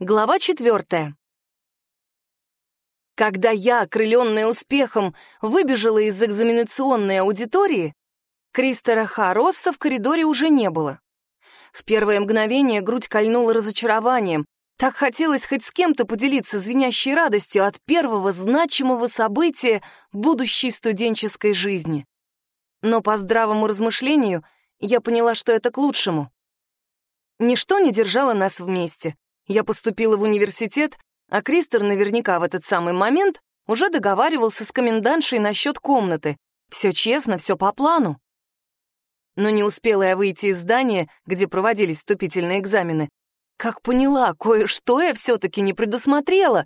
Глава четвертая. Когда я, окрыленная успехом, выбежала из экзаменационной аудитории, Кристера Харосса в коридоре уже не было. В первое мгновение грудь кольнула разочарованием. Так хотелось хоть с кем-то поделиться звенящей радостью от первого значимого события будущей студенческой жизни. Но по здравому размышлению я поняла, что это к лучшему. Ничто не держало нас вместе. Я поступила в университет, а Кристер наверняка в этот самый момент уже договаривался с комендантшей насчет комнаты. Все честно, все по плану. Но не успела я выйти из здания, где проводились вступительные экзамены, как поняла, кое-что я все-таки не предусмотрела.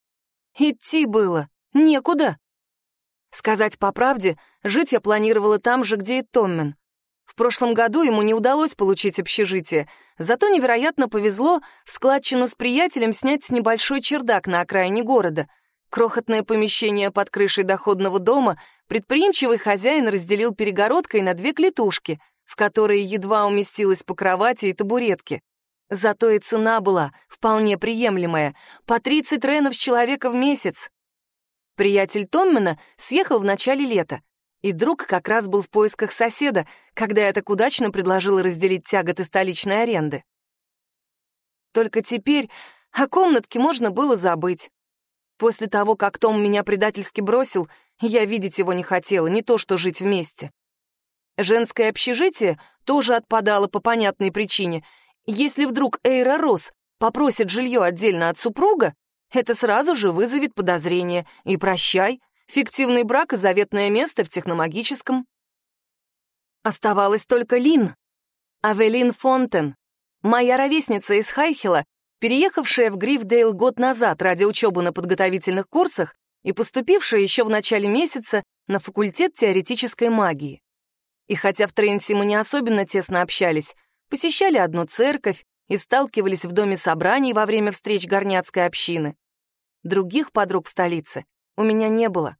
Идти было некуда. Сказать по правде, жить я планировала там же, где и Томмен. В прошлом году ему не удалось получить общежитие, зато невероятно повезло в складчину с приятелем снять небольшой чердак на окраине города. Крохотное помещение под крышей доходного дома предприимчивый хозяин разделил перегородкой на две клетушки, в которые едва уместилась по кровати и табуретке. Зато и цена была вполне приемлемая — по 30 ренов с человека в месяц. Приятель Томмена съехал в начале лета, и друг как раз был в поисках соседа, когда я так удачно предложила разделить тяготы столичной аренды. Только теперь о комнатке можно было забыть. После того, как Том меня предательски бросил, я видеть его не хотела, не то что жить вместе. Женское общежитие тоже отпадало по понятной причине. Если вдруг Эйра Рос попросит жилье отдельно от супруга, это сразу же вызовет подозрение. И прощай, Фиктивный брак и заветное место в техномагическом. Оставалась только Лин. Авелин Фонтен, моя ровесница из Хайхела, переехавшая в Грифдейл год назад ради учебы на подготовительных курсах и поступившая еще в начале месяца на факультет теоретической магии. И хотя в Трейнси мы не особенно тесно общались, посещали одну церковь и сталкивались в доме собраний во время встреч горняцкой общины. Других подруг в столице у меня не было.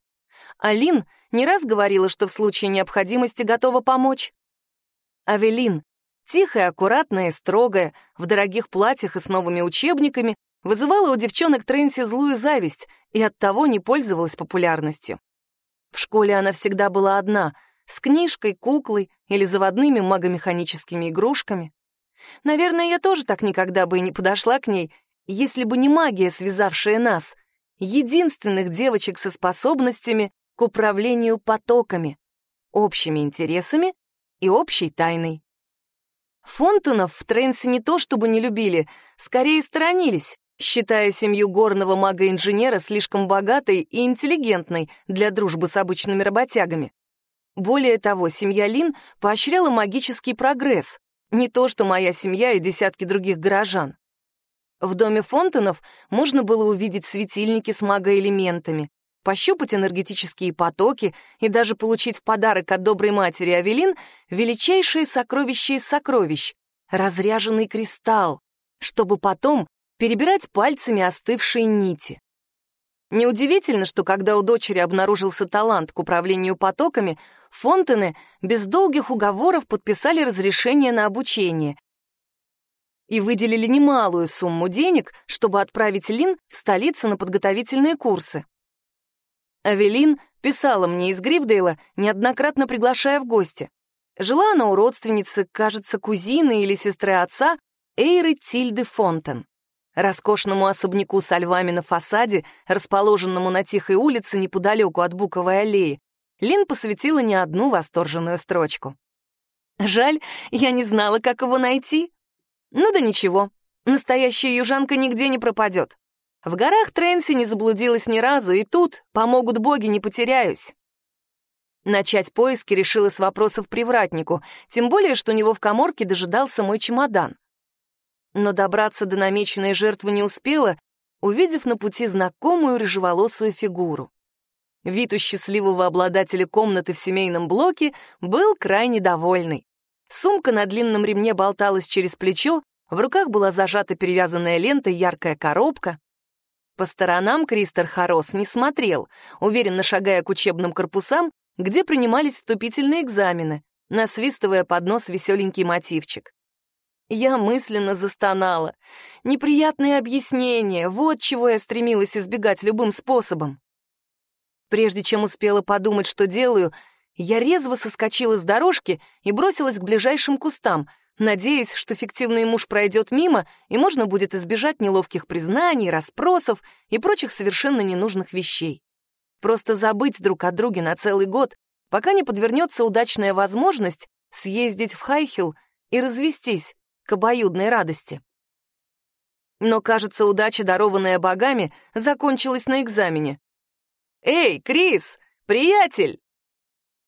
Алин не раз говорила, что в случае необходимости готова помочь. Авелин, тихая, аккуратная строгая, в дорогих платьях и с новыми учебниками, вызывала у девчонок Трэнси злую зависть и оттого не пользовалась популярностью. В школе она всегда была одна, с книжкой, куклой или заводными магомеханическими игрушками. Наверное, я тоже так никогда бы и не подошла к ней, если бы не магия, связавшая нас, единственных девочек со способностями к управлению потоками, общими интересами и общей тайной. Фонтонов в Тренсе не то чтобы не любили, скорее сторонились, считая семью горного мага-инженера слишком богатой и интеллигентной для дружбы с обычными работягами. Более того, семья Лин поощряла магический прогресс, не то что моя семья и десятки других горожан. В доме Фонтонов можно было увидеть светильники с магоэлементами, пощупать энергетические потоки и даже получить в подарок от доброй матери Авелин величайшее сокровище из сокровищ — разряженный кристалл, чтобы потом перебирать пальцами остывшие нити. Неудивительно, что когда у дочери обнаружился талант к управлению потоками, Фонтены без долгих уговоров подписали разрешение на обучение, и выделили немалую сумму денег, чтобы отправить Лин в столицу на подготовительные курсы. Авелин писала мне из Грифдейла, неоднократно приглашая в гости. Жила она у родственницы, кажется, кузины или сестры отца, Эйры Тильды Фонтен. Роскошному особняку со львами на фасаде, расположенному на тихой улице неподалеку от Буковой аллеи, Лин посвятила не одну восторженную строчку. «Жаль, я не знала, как его найти», ну да ничего, настоящая южанка нигде не пропадет. В горах Трэнси не заблудилась ни разу, и тут, помогут боги, не потеряюсь. Начать поиски решила с вопросов привратнику, тем более, что у него в коморке дожидался мой чемодан. Но добраться до намеченной жертвы не успела, увидев на пути знакомую рыжеволосую фигуру. Вид у счастливого обладателя комнаты в семейном блоке был крайне довольный. Сумка на длинном ремне болталась через плечо, в руках была зажата перевязанная лентой яркая коробка. По сторонам Кристер Харос не смотрел, уверенно шагая к учебным корпусам, где принимались вступительные экзамены, насвистывая под нос веселенький мотивчик. Я мысленно застонала. Неприятные объяснения, вот чего я стремилась избегать любым способом. Прежде чем успела подумать, что делаю, я резво соскочила с дорожки и бросилась к ближайшим кустам, надеясь, что фиктивный муж пройдет мимо, и можно будет избежать неловких признаний, расспросов и прочих совершенно ненужных вещей. Просто забыть друг о друге на целый год, пока не подвернется удачная возможность съездить в Хайхил и развестись к обоюдной радости. Но, кажется, удача, дарованная богами, закончилась на экзамене. «Эй, Крис! Приятель!»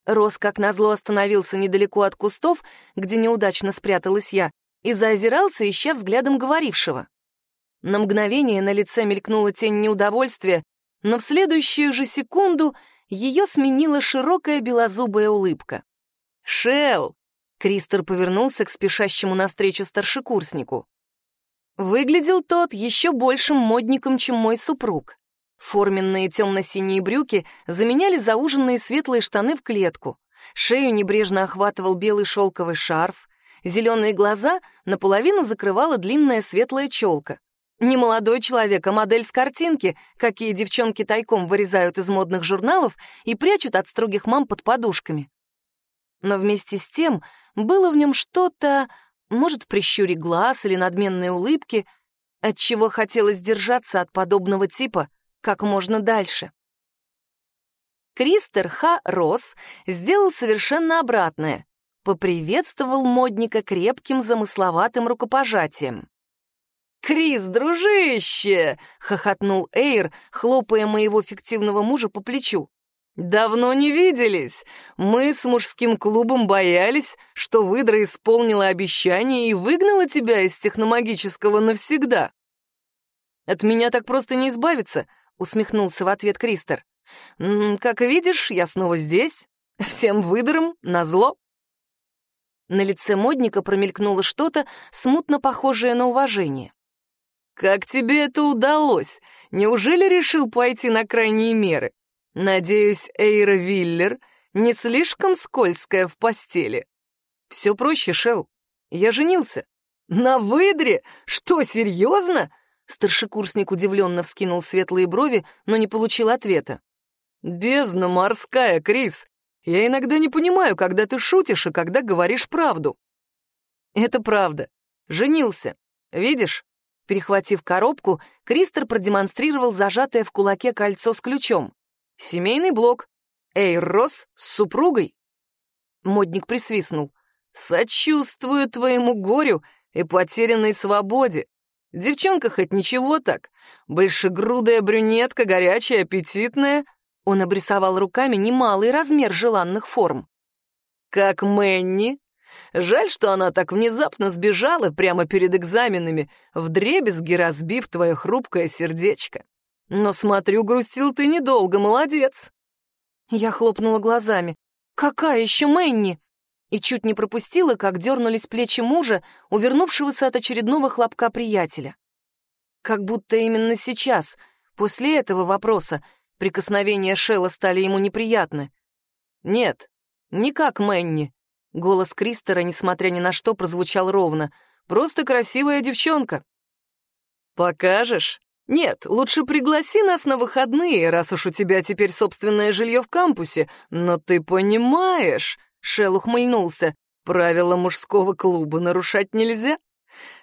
Рос, как назло, остановился недалеко от кустов, где неудачно спряталась я, и заозирался, ища взглядом говорившего. На мгновение на лице мелькнула тень неудовольствия, но в следующую же секунду ее сменила широкая белозубая улыбка. «Шелл!» — Кристер повернулся к спешащему навстречу старшекурснику. Выглядел тот еще большим модником, чем мой супруг. Форменные темно-синие брюки заменяли зауженные светлые штаны в клетку. Шею небрежно охватывал белый шелковый шарф. Зеленые глаза наполовину закрывала длинная светлая челка. Не молодой человек, а модель с картинки, какие девчонки тайком вырезают из модных журналов и прячут от строгих мам под подушками. Но вместе с тем было в нем что-то, может, в прищуре глаз или надменной улыбки, от чего хотелось держаться от подобного типа как можно дальше. Кристер Ха Росс сделал совершенно обратное. Поприветствовал модника крепким замысловатым рукопожатием. «Крис, дружище!» — хохотнул Эйр, хлопая моего фиктивного мужа по плечу. «Давно не виделись. Мы с мужским клубом боялись, что выдра исполнила обещание и выгнала тебя из техномагического навсегда». «От меня так просто не избавиться», — усмехнулся в ответ Кристер. «Как видишь, я снова здесь. Всем выдрам назло». На лице модника промелькнуло что-то, смутно похожее на уважение. «Как тебе это удалось? Неужели решил пойти на крайние меры? Надеюсь, Эйра Виллер не слишком скользкая в постели?» «Все проще, Шел. Я женился». «На выдре? Что, серьезно?» Старшекурсник удивленно вскинул светлые брови, но не получил ответа. «Бездна морская, Крис! Я иногда не понимаю, когда ты шутишь и когда говоришь правду». «Это правда. Женился. Видишь?» Перехватив коробку, Кристер продемонстрировал зажатое в кулаке кольцо с ключом. «Семейный блок. Эй, Рос с супругой?» Модник присвистнул. «Сочувствую твоему горю и потерянной свободе. Девчонка хоть ничего так. Большегрудая брюнетка, горячая, аппетитная. Он обрисовал руками немалый размер желанных форм. Как Мэнни. Жаль, что она так внезапно сбежала прямо перед экзаменами, вдребезги разбив твое хрупкое сердечко. Но, смотрю, грустил ты недолго, молодец. Я хлопнула глазами. «Какая еще Мэнни?» И чуть не пропустила, как дернулись плечи мужа, увернувшегося от очередного хлопка приятеля. Как будто именно сейчас, после этого вопроса, прикосновения Шелла стали ему неприятны. «Нет, не как Мэнни». Голос Кристера, несмотря ни на что, прозвучал ровно. «Просто красивая девчонка». «Покажешь?» «Нет, лучше пригласи нас на выходные, раз уж у тебя теперь собственное жилье в кампусе. Но ты понимаешь...» Шел ухмыльнулся. Правила мужского клуба нарушать нельзя.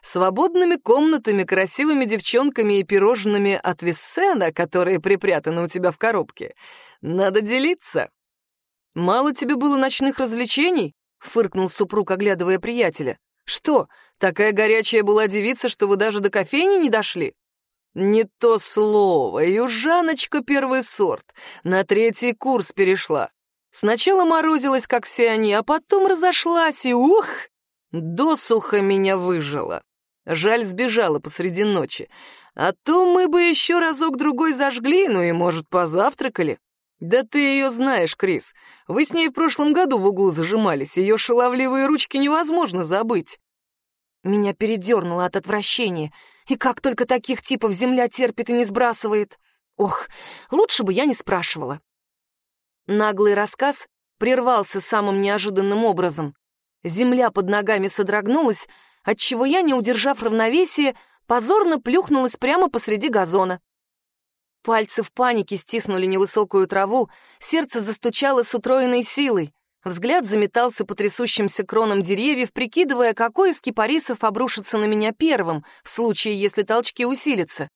Свободными комнатами, красивыми девчонками и пирожными от Виссена, которые припрятаны у тебя в коробке, надо делиться. «Мало тебе было ночных развлечений?» — фыркнул супруг, оглядывая приятеля. «Что, такая горячая была девица, что вы даже до кофейни не дошли?» «Не то слово, южаночка первый сорт, на третий курс перешла. Сначала морозилась, как все они, а потом разошлась, и ух, досуха меня выжила. Жаль, сбежала посреди ночи. А то мы бы еще разок-другой зажгли, ну и, может, позавтракали. Да ты ее знаешь, Крис. Вы с ней в прошлом году в углу зажимались, ее шаловливые ручки невозможно забыть. Меня передернуло от отвращения. И как только таких типов земля терпит и не сбрасывает. Ох, лучше бы я не спрашивала. Наглый рассказ прервался самым неожиданным образом. Земля под ногами содрогнулась, отчего я, не удержав равновесие, позорно плюхнулась прямо посреди газона. Пальцы в панике стиснули невысокую траву, сердце застучало с утроенной силой. Взгляд заметался по трясущимся кронам деревьев, прикидывая, какой из кипарисов обрушится на меня первым, в случае, если толчки усилятся.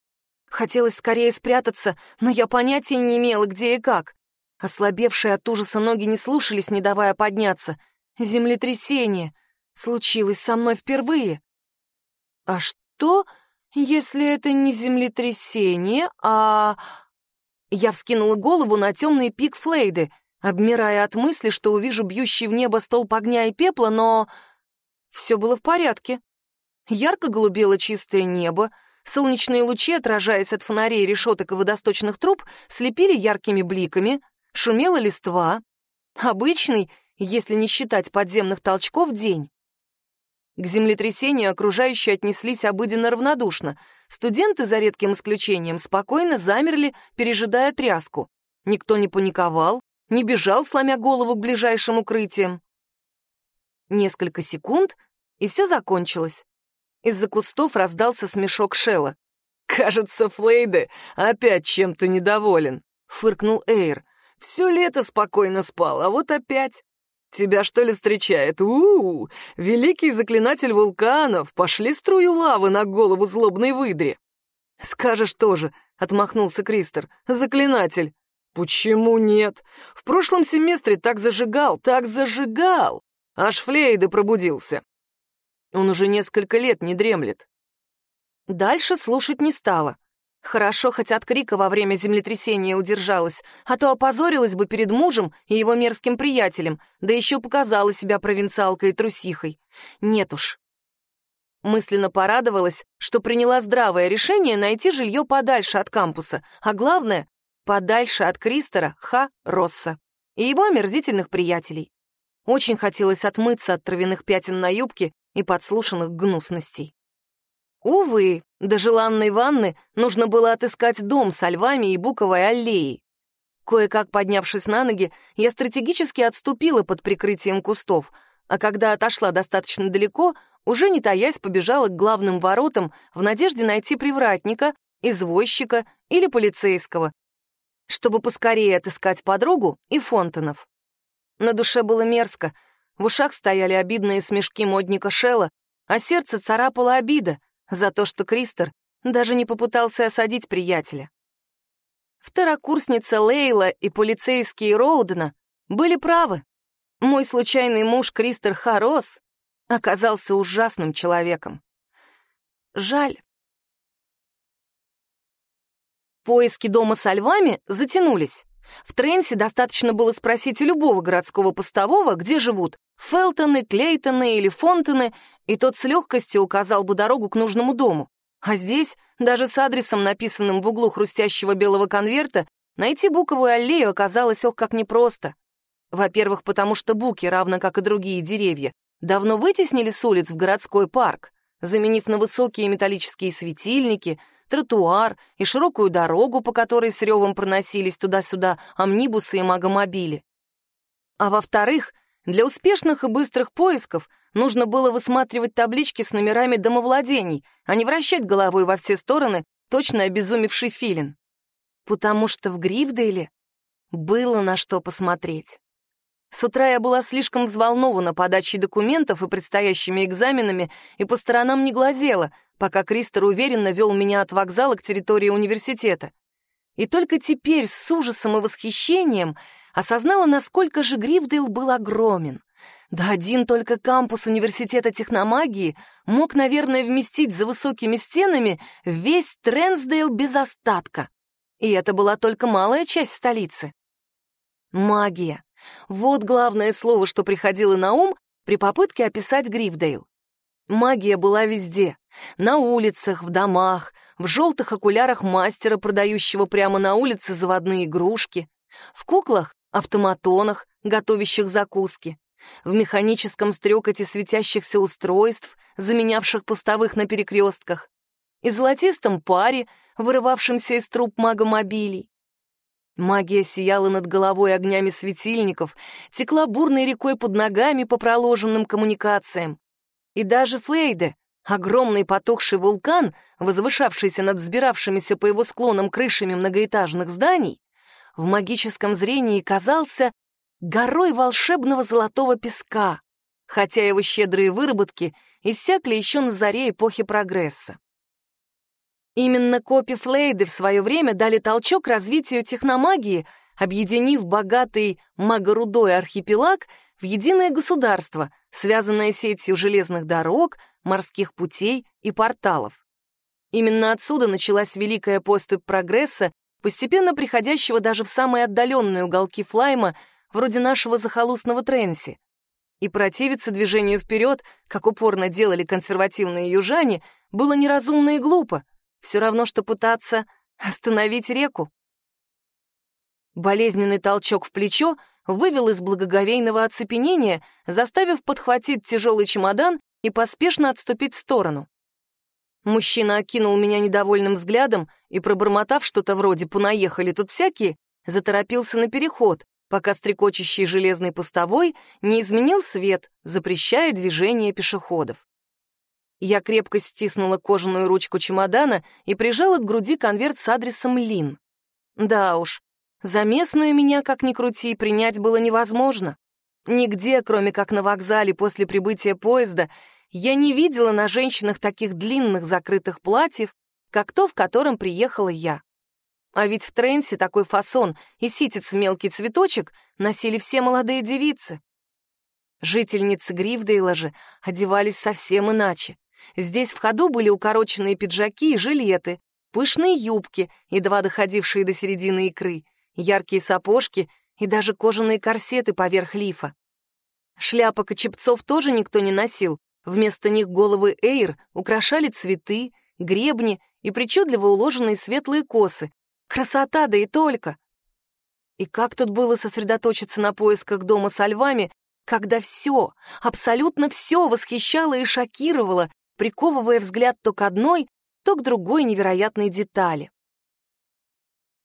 Хотелось скорее спрятаться, но я понятия не имела, где и как. Ослабевшие от ужаса ноги не слушались, не давая подняться. Землетрясение. Случилось со мной впервые. А что, если это не землетрясение, а... Я вскинула голову на темный пик Флейды, обмирая от мысли, что увижу бьющий в небо столб огня и пепла, но... Все было в порядке. Ярко голубело чистое небо, солнечные лучи, отражаясь от фонарей, решеток и водосточных труб, слепили яркими бликами, шумела листва. Обычный, если не считать подземных толчков, день. К землетрясению окружающие отнеслись обыденно равнодушно. Студенты, за редким исключением, спокойно замерли, пережидая тряску. Никто не паниковал, не бежал, сломя голову к ближайшим укрытиям. Несколько секунд, и все закончилось. Из-за кустов раздался смешок Шелла. «Кажется, Флейде опять чем-то недоволен», — фыркнул Эйр. «Все лето спокойно спал, а вот опять. Тебя, что ли, встречает? у у, -у Великий заклинатель вулканов! Пошли струю лавы на голову злобной выдре!» «Скажешь тоже», — отмахнулся Кристер. «Заклинатель». «Почему нет? В прошлом семестре так зажигал, так зажигал! Аж Флейда пробудился. Он уже несколько лет не дремлет». Дальше слушать не стала. Хорошо, хоть от крика во время землетрясения удержалась, а то опозорилась бы перед мужем и его мерзким приятелем, да еще показала себя провинциалкой и трусихой. Нет уж. Мысленно порадовалась, что приняла здравое решение найти жилье подальше от кампуса, а главное — подальше от Кристера Ха Росса и его омерзительных приятелей. Очень хотелось отмыться от травяных пятен на юбке и подслушанных гнусностей. Увы, до желанной ванны нужно было отыскать дом со львами и буковой аллеей. Кое-как поднявшись на ноги, я стратегически отступила под прикрытием кустов, а когда отошла достаточно далеко, уже не таясь побежала к главным воротам в надежде найти привратника, извозчика или полицейского, чтобы поскорее отыскать подругу и Фонтонов. На душе было мерзко, в ушах стояли обидные смешки модника Шелла, а сердце царапало обида — за то, что Кристер даже не попытался осадить приятеля. Второкурсница Лейла и полицейские Роудена были правы. Мой случайный муж Кристер Харос оказался ужасным человеком. Жаль. Поиски дома со львами затянулись. В Тренсе достаточно было спросить у любого городского постового, где живут Фелтоны, Клейтоны или Фонтоны, и тот с легкостью указал бы дорогу к нужному дому. А здесь, даже с адресом, написанным в углу хрустящего белого конверта, найти буковую аллею оказалось ох как непросто. Во-первых, потому что буки, равно как и другие деревья, давно вытеснили с улиц в городской парк, заменив на высокие металлические светильники, тротуар и широкую дорогу, по которой с ревом проносились туда-сюда амнибусы и магомобили. А во-вторых, для успешных и быстрых поисков нужно было высматривать таблички с номерами домовладений, а не вращать головой во все стороны точно обезумевший филин. Потому что в Грифдейле было на что посмотреть. С утра я была слишком взволнована подачей документов и предстоящими экзаменами и по сторонам не глазела, пока Кристер уверенно вел меня от вокзала к территории университета. И только теперь с ужасом и восхищением осознала, насколько же Грифдейл был огромен. Да один только кампус университета техномагии мог, наверное, вместить за высокими стенами весь Тренсдейл без остатка. И это была только малая часть столицы. Магия. Вот главное слово, что приходило на ум при попытке описать Грифдейл. Магия была везде. На улицах, в домах, в желтых окулярах мастера, продающего прямо на улице заводные игрушки, в куклах автоматонах, готовящих закуски, в механическом стрекоте светящихся устройств, заменявших пустовых на перекрестках, и золотистом паре, вырывавшемся из труб магомобилей. Магия сияла над головой огнями светильников, текла бурной рекой под ногами по проложенным коммуникациям. И даже Флейде, огромный потухший вулкан, возвышавшийся над взбиравшимися по его склонам крышами многоэтажных зданий, в магическом зрении казался горой волшебного золотого песка, хотя его щедрые выработки иссякли еще на заре эпохи прогресса. Именно копи Флейды в свое время дали толчок развитию техномагии, объединив богатый магорудой архипелаг в единое государство, связанное сетью железных дорог, морских путей и порталов. Именно отсюда началась великая поступь прогресса, постепенно приходящего даже в самые отдаленные уголки Флайма, вроде нашего захолустного Тренси. И противиться движению вперед, как упорно делали консервативные южане, было неразумно и глупо, все равно, что пытаться остановить реку. Болезненный толчок в плечо вывел из благоговейного оцепенения, заставив подхватить тяжелый чемодан и поспешно отступить в сторону. Мужчина окинул меня недовольным взглядом и, пробормотав что-то вроде «понаехали тут всякие», заторопился на переход, пока стрекочущий железный постовой не изменил свет, запрещая движение пешеходов. Я крепко стиснула кожаную ручку чемодана и прижала к груди конверт с адресом Лин. Да уж, за местную меня, как ни крути, принять было невозможно. Нигде, кроме как на вокзале после прибытия поезда, я не видела на женщинах таких длинных закрытых платьев, как то, в котором приехала я. А ведь в Тренсе такой фасон и ситец мелкий цветочек носили все молодые девицы. Жительницы Грифдейла же одевались совсем иначе. Здесь в ходу были укороченные пиджаки и жилеты, пышные юбки, едва доходившие до середины икры, яркие сапожки и даже кожаные корсеты поверх лифа. Шляпок и чепцов тоже никто не носил, вместо них головы эйр украшали цветы, гребни и причудливо уложенные светлые косы. Красота, да и только! И как тут было сосредоточиться на поисках дома со львами, когда все, абсолютно все восхищало и шокировало, приковывая взгляд то к одной, то к другой невероятной детали.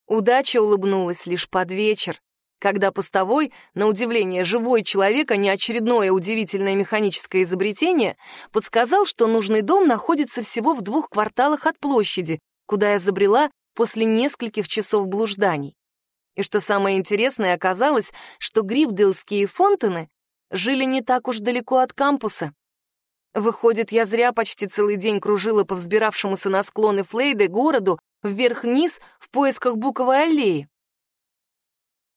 Удача улыбнулась лишь под вечер, когда постовой, на удивление живой человек, а не очередное удивительное механическое изобретение, подсказал, что нужный дом находится всего в двух кварталах от площади, куда я забрела после нескольких часов блужданий. И что самое интересное, оказалось, что грифдейлские фонтаны жили не так уж далеко от кампуса. Выходит, я зря почти целый день кружила по взбиравшемуся на склоны Флейды городу вверх-вниз в поисках буковой аллеи.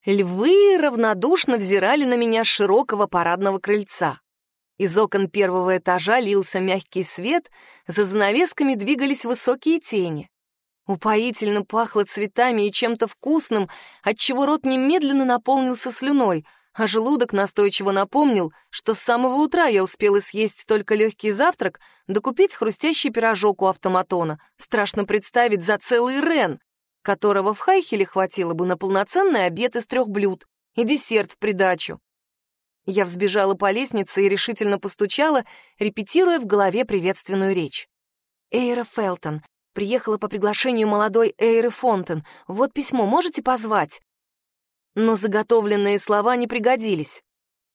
Львы равнодушно взирали на меня широкого парадного крыльца. Из окон первого этажа лился мягкий свет, за занавесками двигались высокие тени. Упоительно пахло цветами и чем-то вкусным, отчего рот немедленно наполнился слюной — а желудок настойчиво напомнил, что с самого утра я успела съесть только легкий завтрак, докупить хрустящий пирожок у автоматона, страшно представить за целый рен, которого в Хайхеле хватило бы на полноценный обед из трех блюд и десерт в придачу. Я взбежала по лестнице и решительно постучала, репетируя в голове приветственную речь. «Эйра Фелтон. Приехала по приглашению молодой Эйры Фонтен. Вот письмо, можете позвать?» но заготовленные слова не пригодились.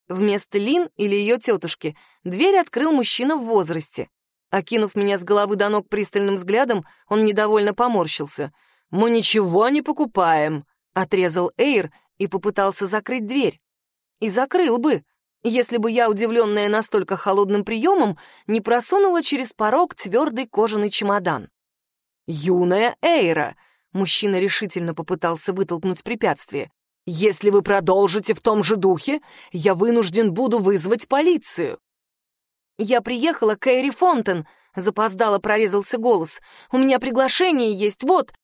Вместо Лин или ее тетушки дверь открыл мужчина в возрасте. Окинув меня с головы до ног пристальным взглядом, он недовольно поморщился. «Мы ничего не покупаем», — отрезал Эйр и попытался закрыть дверь. И закрыл бы, если бы я, удивленная настолько холодным приемом, не просунула через порог твердый кожаный чемодан. «Юная Эйра!» — мужчина решительно попытался вытолкнуть препятствие. Если вы продолжите в том же духе, я вынужден буду вызвать полицию». «Я приехала к Эри Фонтен», — запоздало прорезался голос. «У меня приглашение есть, вот».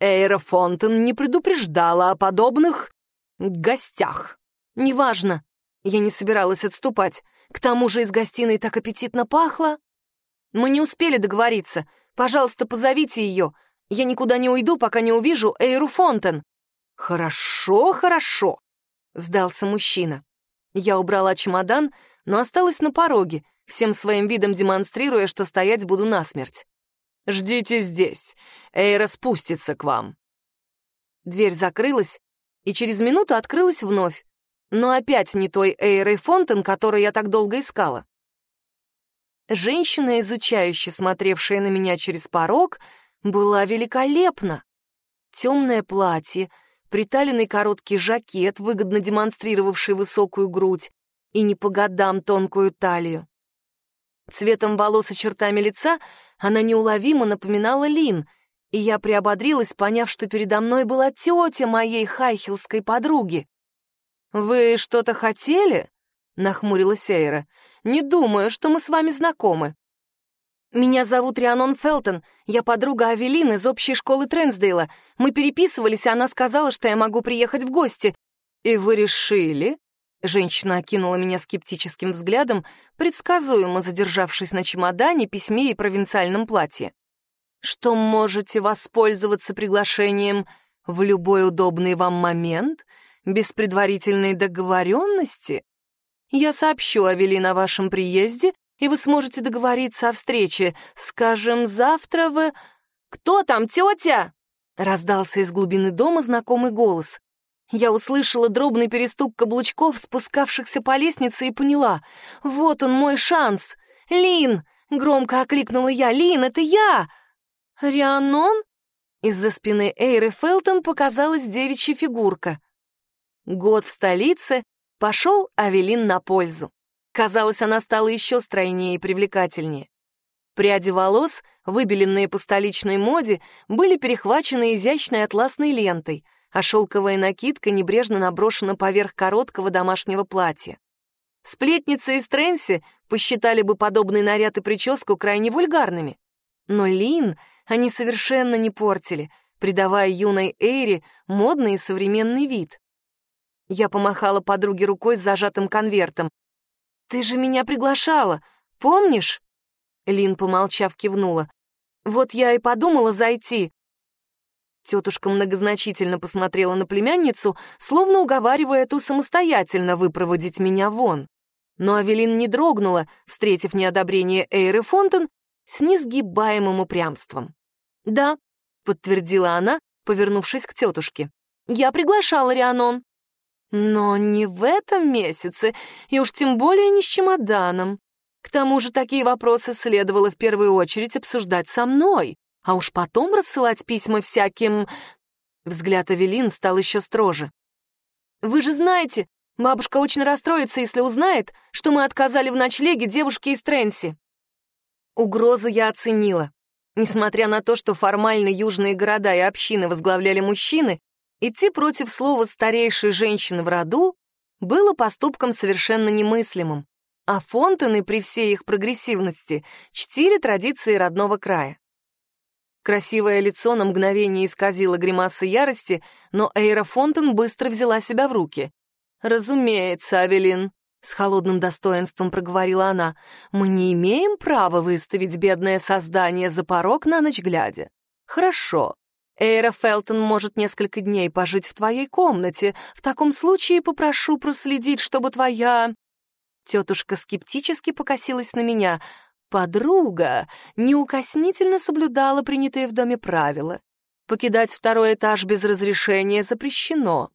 Эйра Фонтен не предупреждала о подобных гостях. «Неважно». Я не собиралась отступать. К тому же из гостиной так аппетитно пахло. Мы не успели договориться. Пожалуйста, позовите ее. Я никуда не уйду, пока не увижу Эйру Фонтен. «Хорошо, хорошо», — сдался мужчина. Я убрала чемодан, но осталась на пороге, всем своим видом демонстрируя, что стоять буду насмерть. «Ждите здесь, Эйра спустится к вам». Дверь закрылась, и через минуту открылась вновь, но опять не той Эйрой Фонтен, которую я так долго искала. Женщина, изучающая, смотревшая на меня через порог, была великолепна. Темное платье, приталенный короткий жакет, выгодно демонстрировавший высокую грудь, и не по годам тонкую талию. Цветом волос и чертами лица она неуловимо напоминала Лин, и я приободрилась, поняв, что передо мной была тетя моей хайхилской подруги. «Вы что-то хотели?» — нахмурилась Эйра. «Не думаю, что мы с вами знакомы». «Меня зовут Рианон Фелтон. Я подруга Авелин из общей школы Тренсдейла. Мы переписывались, и она сказала, что я могу приехать в гости». «И вы решили?» Женщина окинула меня скептическим взглядом, предсказуемо задержавшись на чемодане, письме и провинциальном платье. «Что можете воспользоваться приглашением в любой удобный вам момент, без предварительной договоренности? Я сообщу Авелин о вашем приезде, и вы сможете договориться о встрече, скажем, завтра в...» «Кто там, тетя?» — раздался из глубины дома знакомый голос. Я услышала дробный перестук каблучков, спускавшихся по лестнице, и поняла. Вот он мой шанс. «Лин!» — громко окликнула я. «Лин, это я!» «Рианон?» Из-за спины Эйры Фелтон показалась девичья фигурка. Год в столице пошел Авелин на пользу. Казалось, она стала еще стройнее и привлекательнее. Пряди волос, выбеленные по столичной моде, были перехвачены изящной атласной лентой — а шелковая накидка небрежно наброшена поверх короткого домашнего платья. Сплетницы из Тренси посчитали бы подобный наряд и прическу крайне вульгарными. Но Лин они совершенно не портили, придавая юной Эйре модный и современный вид. Я помахала подруге рукой с зажатым конвертом. «Ты же меня приглашала, помнишь?» Лин, помолчав, кивнула. «Вот я и подумала зайти. Тетушка многозначительно посмотрела на племянницу, словно уговаривая ту самостоятельно выпроводить меня вон. Но Авелин не дрогнула, встретив неодобрение Эйры Фонтен с несгибаемым упрямством. «Да», — подтвердила она, повернувшись к тетушке. «Я приглашала Рианон». «Но не в этом месяце, и уж тем более не с чемоданом. К тому же такие вопросы следовало в первую очередь обсуждать со мной а уж потом рассылать письма всяким...» Взгляд Авелин стал еще строже. «Вы же знаете, бабушка очень расстроится, если узнает, что мы отказали в ночлеге девушке из Тренси». Угрозу я оценила. Несмотря на то, что формально южные города и общины возглавляли мужчины, идти против слова старейшей женщины в роду было поступком совершенно немыслимым, а Фонтены при всей их прогрессивности чтили традиции родного края. Красивое лицо на мгновение исказило гримасы ярости, но Эйра Фонтен быстро взяла себя в руки. «Разумеется, Авелин», — с холодным достоинством проговорила она, «мы не имеем права выставить бедное создание за порог на ночь глядя. Хорошо. Эйра Фелтон может несколько дней пожить в твоей комнате. В таком случае попрошу проследить, чтобы твоя...» Тетушка скептически покосилась на меня — Подруга неукоснительно соблюдала принятые в доме правила. Покидать второй этаж без разрешения запрещено.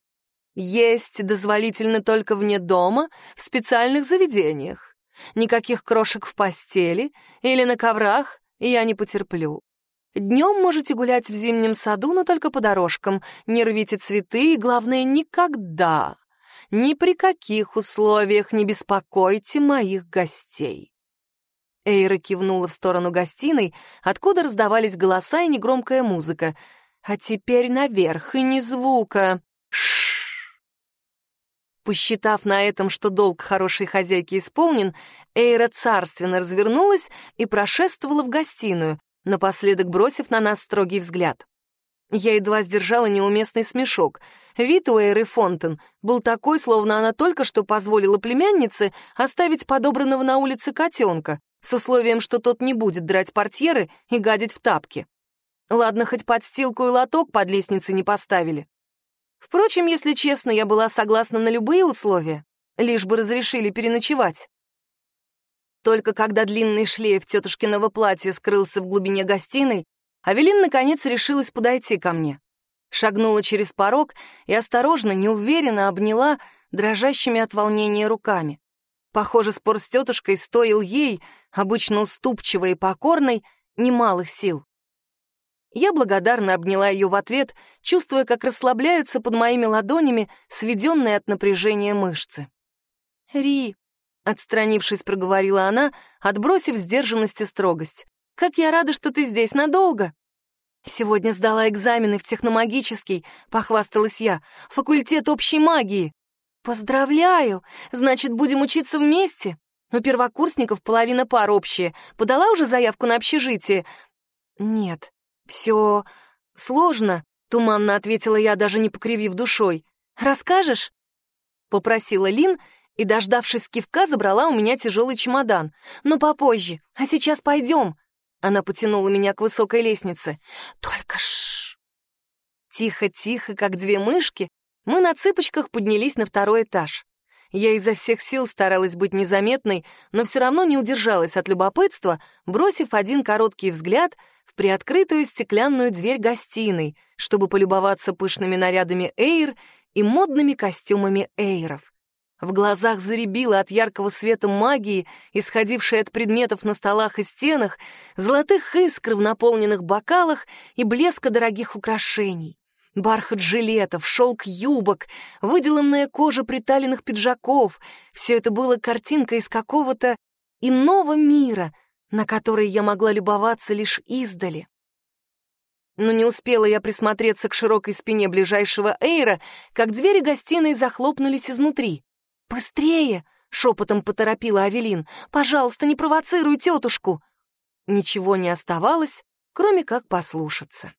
Есть дозволительно только вне дома, в специальных заведениях. Никаких крошек в постели или на коврах я не потерплю. Днем можете гулять в зимнем саду, но только по дорожкам. Не рвите цветы и, главное, никогда, ни при каких условиях не беспокойте моих гостей. Эйра кивнула в сторону гостиной, откуда раздавались голоса и негромкая музыка. «А теперь наверх, и ни звука!» Шш. Посчитав на этом, что долг хорошей хозяйки исполнен, Эйра царственно развернулась и прошествовала в гостиную, напоследок бросив на нас строгий взгляд. Я едва сдержала неуместный смешок. Вид у Эйры Фонтен был такой, словно она только что позволила племяннице оставить подобранного на улице котенка, с условием, что тот не будет драть портьеры и гадить в тапки. Ладно, хоть подстилку и лоток под лестницей не поставили. Впрочем, если честно, я была согласна на любые условия, лишь бы разрешили переночевать. Только когда длинный шлейф тетушкиного платья скрылся в глубине гостиной, Авелин наконец решилась подойти ко мне. Шагнула через порог и осторожно, неуверенно обняла дрожащими от волнения руками. Похоже, спор с тетушкой стоил ей, обычно уступчивой и покорной, немалых сил. Я благодарно обняла ее в ответ, чувствуя, как расслабляются под моими ладонями сведенные от напряжения мышцы. «Ри», — отстранившись, проговорила она, отбросив сдержанность и строгость, «как я рада, что ты здесь надолго!» «Сегодня сдала экзамены в техномагический», — похвасталась я, «факультет общей магии». «Поздравляю! Значит, будем учиться вместе?» «У первокурсников половина пар общая. Подала уже заявку на общежитие?» «Нет, все сложно», — туманно ответила я, даже не покривив душой. «Расскажешь?» — попросила Лин, и, дождавшись кивка, забрала у меня тяжелый чемодан. «Но попозже, а сейчас пойдем». Она потянула меня к высокой лестнице. «Только ш Тихо-тихо, как две мышки, мы на цыпочках поднялись на второй этаж. Я изо всех сил старалась быть незаметной, но все равно не удержалась от любопытства, бросив один короткий взгляд в приоткрытую стеклянную дверь гостиной, чтобы полюбоваться пышными нарядами Эйр и модными костюмами Эйров. В глазах заребило от яркого света магии, исходившей от предметов на столах и стенах, золотых искр в наполненных бокалах и блеска дорогих украшений. Бархат жилетов, шелк юбок, выделанная кожа приталенных пиджаков — все это было картинкой из какого-то иного мира, на который я могла любоваться лишь издали. Но не успела я присмотреться к широкой спине ближайшего Эйра, как двери гостиной захлопнулись изнутри. «Быстрее!» — шепотом поторопила Авелин. «Пожалуйста, не провоцируй тетушку!» Ничего не оставалось, кроме как послушаться.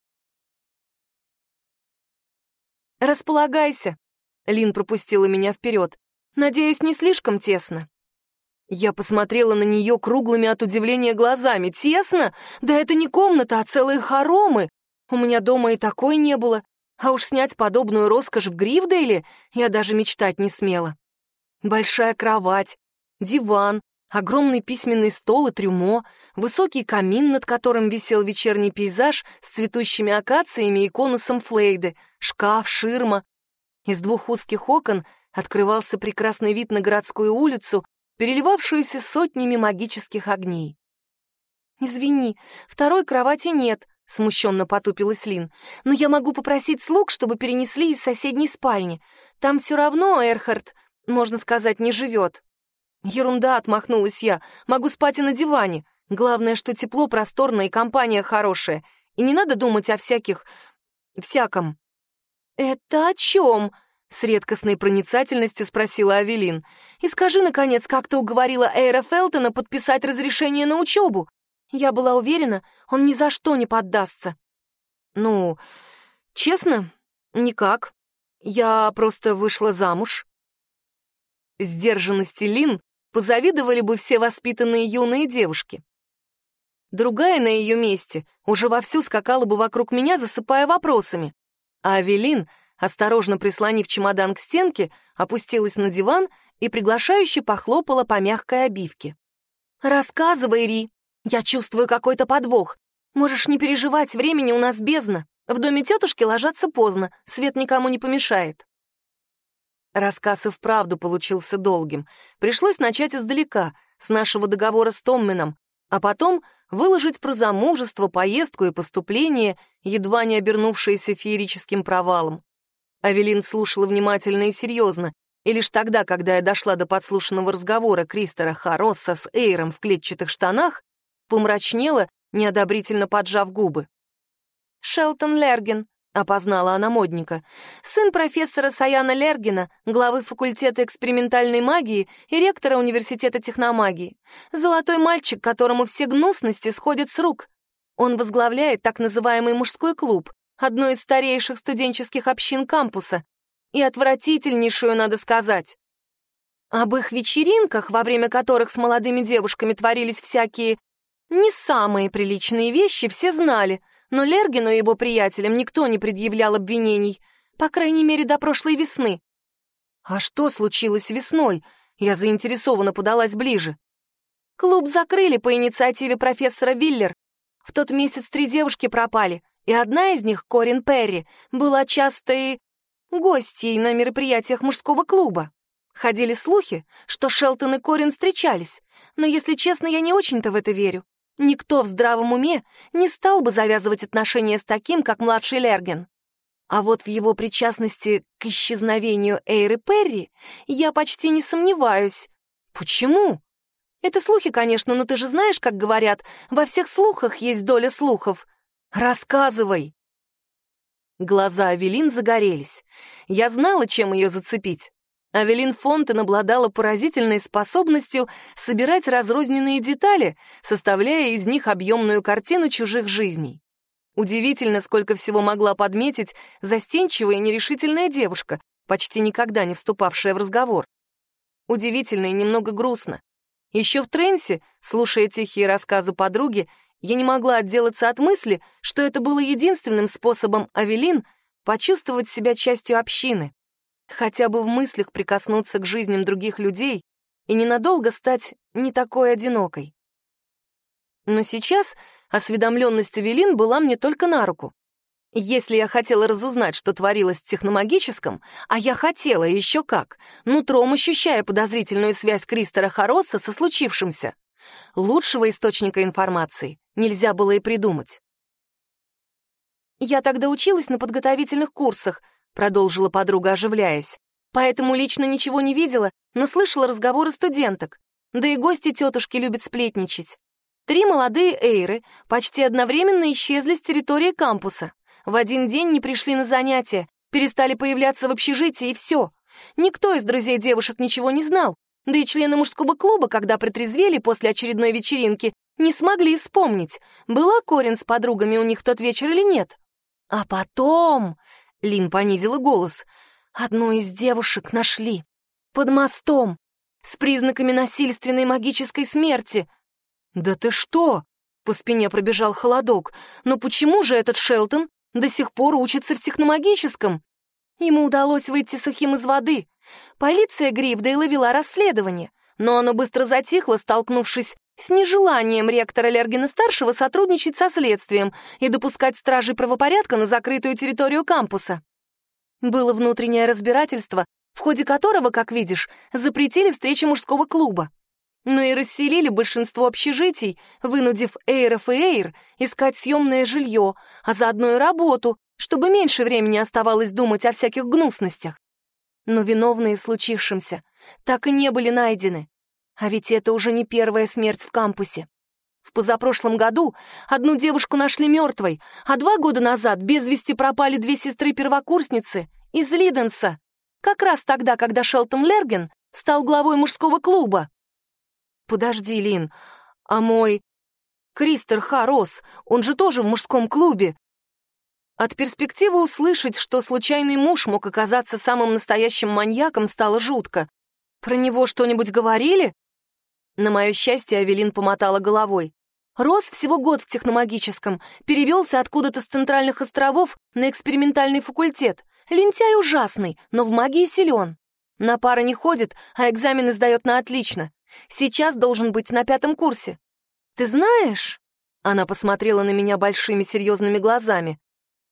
«Располагайся!» — Лин пропустила меня вперед. «Надеюсь, не слишком тесно?» Я посмотрела на нее круглыми от удивления глазами. «Тесно? Да это не комната, а целые хоромы! У меня дома и такой не было. А уж снять подобную роскошь в Грифдейле я даже мечтать не смела. Большая кровать, диван, огромный письменный стол и трюмо, высокий камин, над которым висел вечерний пейзаж с цветущими акациями и конусом флейды, шкаф, ширма. Из двух узких окон открывался прекрасный вид на городскую улицу, переливавшуюся сотнями магических огней. «Извини, второй кровати нет», — смущенно потупилась Лин. «Но я могу попросить слуг, чтобы перенесли из соседней спальни. Там все равно, Эрхард, можно сказать, не живет. Ерунда, отмахнулась я. Могу спать и на диване. Главное, что тепло, просторно и компания хорошая. И не надо думать о всяких... всяком. «Это о чем?» — с редкостной проницательностью спросила Авелин. «И скажи, наконец, как ты уговорила Эйра Фелтона подписать разрешение на учебу? Я была уверена, он ни за что не поддастся». «Ну, честно, никак. Я просто вышла замуж». Сдержанности Лин позавидовали бы все воспитанные юные девушки. Другая на ее месте уже вовсю скакала бы вокруг меня, засыпая вопросами. А Авелин, осторожно прислонив чемодан к стенке, опустилась на диван и приглашающе похлопала по мягкой обивке. «Рассказывай, Ри. Я чувствую какой-то подвох. Можешь не переживать, времени у нас бездна. В доме тетушки ложатся поздно, свет никому не помешает». Рассказ и вправду получился долгим. Пришлось начать издалека, с нашего договора с Томменом, а потом выложить про замужество, поездку и поступление, едва не обернувшееся феерическим провалом. Авелин слушала внимательно и серьезно, и лишь тогда, когда я дошла до подслушанного разговора Кристера Харосса с Эйром в клетчатых штанах, помрачнела, неодобрительно поджав губы. «Шелтон Лерген, — опознала она модника. «Сын профессора Саяна Лергина, главы факультета экспериментальной магии и ректора университета техномагии. Золотой мальчик, которому все гнусности сходят с рук. Он возглавляет так называемый мужской клуб, одну из старейших студенческих общин кампуса. И отвратительнейшую, надо сказать. Об их вечеринках, во время которых с молодыми девушками творились всякие не самые приличные вещи, все знали — но Лергину и его приятелям никто не предъявлял обвинений, по крайней мере, до прошлой весны. А что случилось весной? Я заинтересованно подалась ближе. Клуб закрыли по инициативе профессора Виллер. В тот месяц три девушки пропали, и одна из них, Корин Перри, была частой гостьей на мероприятиях мужского клуба. Ходили слухи, что Шелтон и Корин встречались, но, если честно, я не очень-то в это верю. Никто в здравом уме не стал бы завязывать отношения с таким, как младший Лерген. А вот в его причастности к исчезновению Эйры Перри я почти не сомневаюсь. Почему? Это слухи, конечно, но ты же знаешь, как говорят, во всех слухах есть доля слухов. Рассказывай. Глаза Авелин загорелись. Я знала, чем ее зацепить. Авелин Фонтен обладала поразительной способностью собирать разрозненные детали, составляя из них объемную картину чужих жизней. Удивительно, сколько всего могла подметить застенчивая и нерешительная девушка, почти никогда не вступавшая в разговор. Удивительно и немного грустно. Еще в тренсе, слушая тихие рассказы подруги, я не могла отделаться от мысли, что это было единственным способом Авелин почувствовать себя частью общины, хотя бы в мыслях прикоснуться к жизням других людей и ненадолго стать не такой одинокой. Но сейчас осведомленность Авелин была мне только на руку. Если я хотела разузнать, что творилось в техномагическом, а я хотела еще как, нутром ощущая подозрительную связь Кристера Хароса со случившимся, лучшего источника информации нельзя было и придумать. «Я тогда училась на подготовительных курсах», — продолжила подруга, оживляясь. «Поэтому лично ничего не видела, но слышала разговоры студенток. Да и гости тетушки любят сплетничать. Три молодые эйры почти одновременно исчезли с территории кампуса. В один день не пришли на занятия, перестали появляться в общежитии, и все. Никто из друзей девушек ничего не знал. Да и члены мужского клуба, когда притрезвели после очередной вечеринки, не смогли вспомнить, была Корин с подругами у них тот вечер или нет. А потом... Лин понизила голос. Одну из девушек нашли. Под мостом. С признаками насильственной магической смерти. «Да ты что?» — по спине пробежал холодок. «Но почему же этот Шелтон до сих пор учится в техномагическом. Ему удалось выйти сухим из воды. Полиция Грифдейла вела расследование, но оно быстро затихло, столкнувшись с нежеланием ректора Лергина-старшего сотрудничать со следствием и допускать стражей правопорядка на закрытую территорию кампуса. Было внутреннее разбирательство, в ходе которого, как видишь, запретили встречи мужского клуба но и расселили большинство общежитий, вынудив Эйров и Эйр искать съемное жилье, а заодно и работу, чтобы меньше времени оставалось думать о всяких гнусностях. Но виновные в случившемся так и не были найдены. А ведь это уже не первая смерть в кампусе. В позапрошлом году одну девушку нашли мертвой, а два года назад без вести пропали две сестры-первокурсницы из Лиденса, как раз тогда, когда Шелтон Лерген стал главой мужского клуба. Подожди, Лин, а мой... Кристер Харос, он же тоже в мужском клубе. От перспективы услышать, что случайный муж мог оказаться самым настоящим маньяком, стало жутко. Про него что-нибудь говорили? На мое счастье, Авелин помотала головой. Рос всего год в техномагическом, перевелся откуда-то с центральных островов на экспериментальный факультет. Лентяй ужасный, но в магии силен. На пары не ходит, а экзамены сдает на отлично. Сейчас должен быть на пятом курсе. Ты знаешь...» Она посмотрела на меня большими серьезными глазами.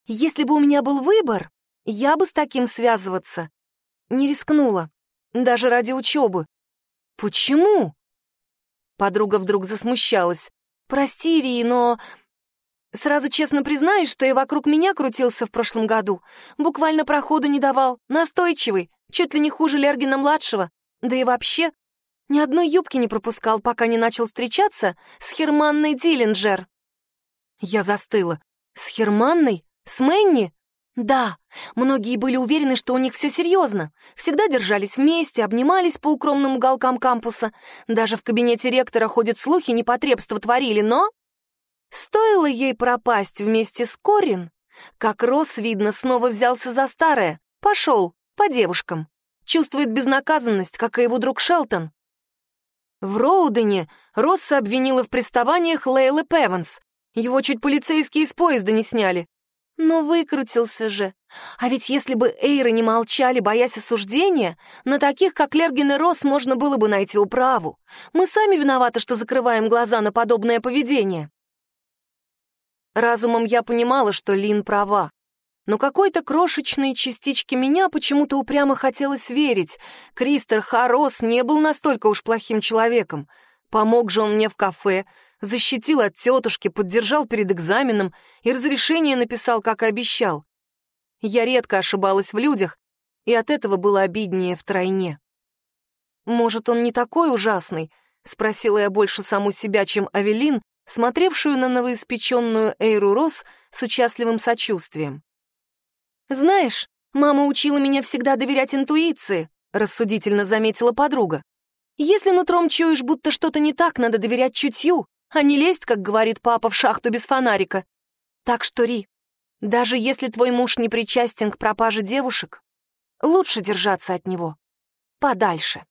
«Если бы у меня был выбор, я бы с таким связываться не рискнула, даже ради учебы. Почему?» Подруга вдруг засмущалась. «Прости, Ри, но Сразу честно признаюсь, что и вокруг меня крутился в прошлом году. Буквально проходу не давал, настойчивый, чуть ли не хуже Лергина-младшего. Да и вообще, ни одной юбки не пропускал, пока не начал встречаться с Херманной Диллинджер. Я застыла. С Херманной? С Мэнни? Да, многие были уверены, что у них все серьезно. Всегда держались вместе, обнимались по укромным уголкам кампуса. Даже в кабинете ректора ходят слухи, непотребства творили, но... Стоило ей пропасть вместе с Корин, как Рос, видно, снова взялся за старое, пошел по девушкам. Чувствует безнаказанность, как и его друг Шелтон. В Роудене Росса обвинила в приставаниях Лейлы Певанс. Его чуть полицейские из поезда не сняли. Но выкрутился же. А ведь если бы Эйры не молчали, боясь осуждения, на таких, как Лергин и Росс, можно было бы найти управу. Мы сами виноваты, что закрываем глаза на подобное поведение. Разумом я понимала, что Лин права. но какой-то крошечной частичке меня почему-то упрямо хотелось верить. Кристер Харос не был настолько уж плохим человеком. Помог же он мне в кафе, защитил от тетушки, поддержал перед экзаменом и разрешение написал, как и обещал. Я редко ошибалась в людях, и от этого было обиднее втройне. «Может, он не такой ужасный?» — спросила я больше саму себя, чем Авелин, смотревшую на новоиспеченную Эйру Рос с участливым сочувствием. «Знаешь, мама учила меня всегда доверять интуиции», — рассудительно заметила подруга. «Если нутром чуешь, будто что-то не так, надо доверять чутью, а не лезть, как говорит папа, в шахту без фонарика. Так что, Ри, даже если твой муж не причастен к пропаже девушек, лучше держаться от него подальше».